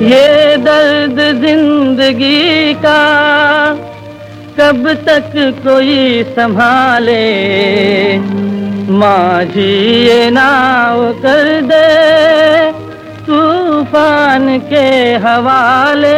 ये दर्द ज़िंदगी का कब तक कोई संभाले? माझी ये नाव कर दे तूफ़ान के हवाले।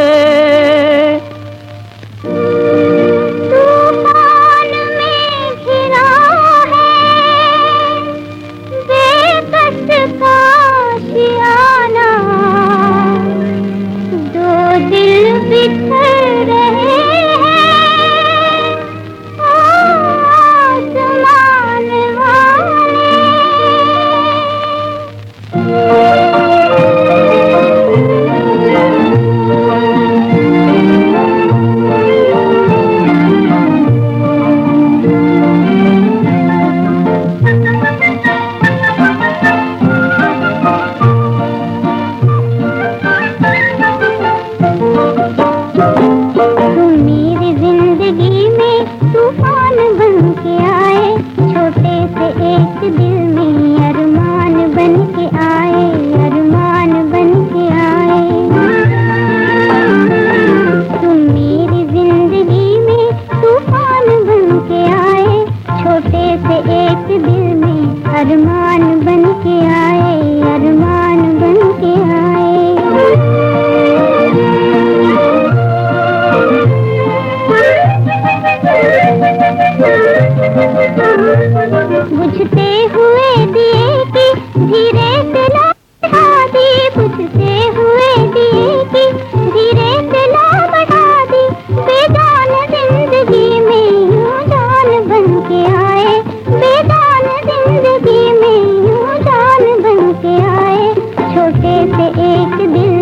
अरमान बन के आए अरमान बन के आए। बुझते एक दिल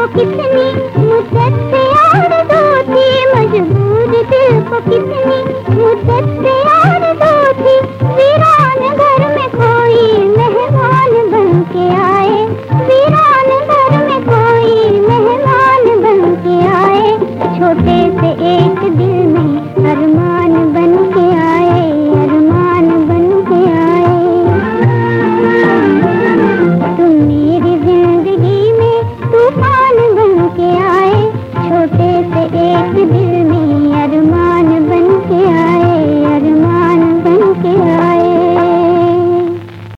को कितनी मुद्दत से यार दो थी मजबूर दिल को कितनी मुद्दत से यार दो थी वीरान घर में कोई मेहमान बन के आए। वीरान घर में कोई मेहमान बन के आए। छोटे से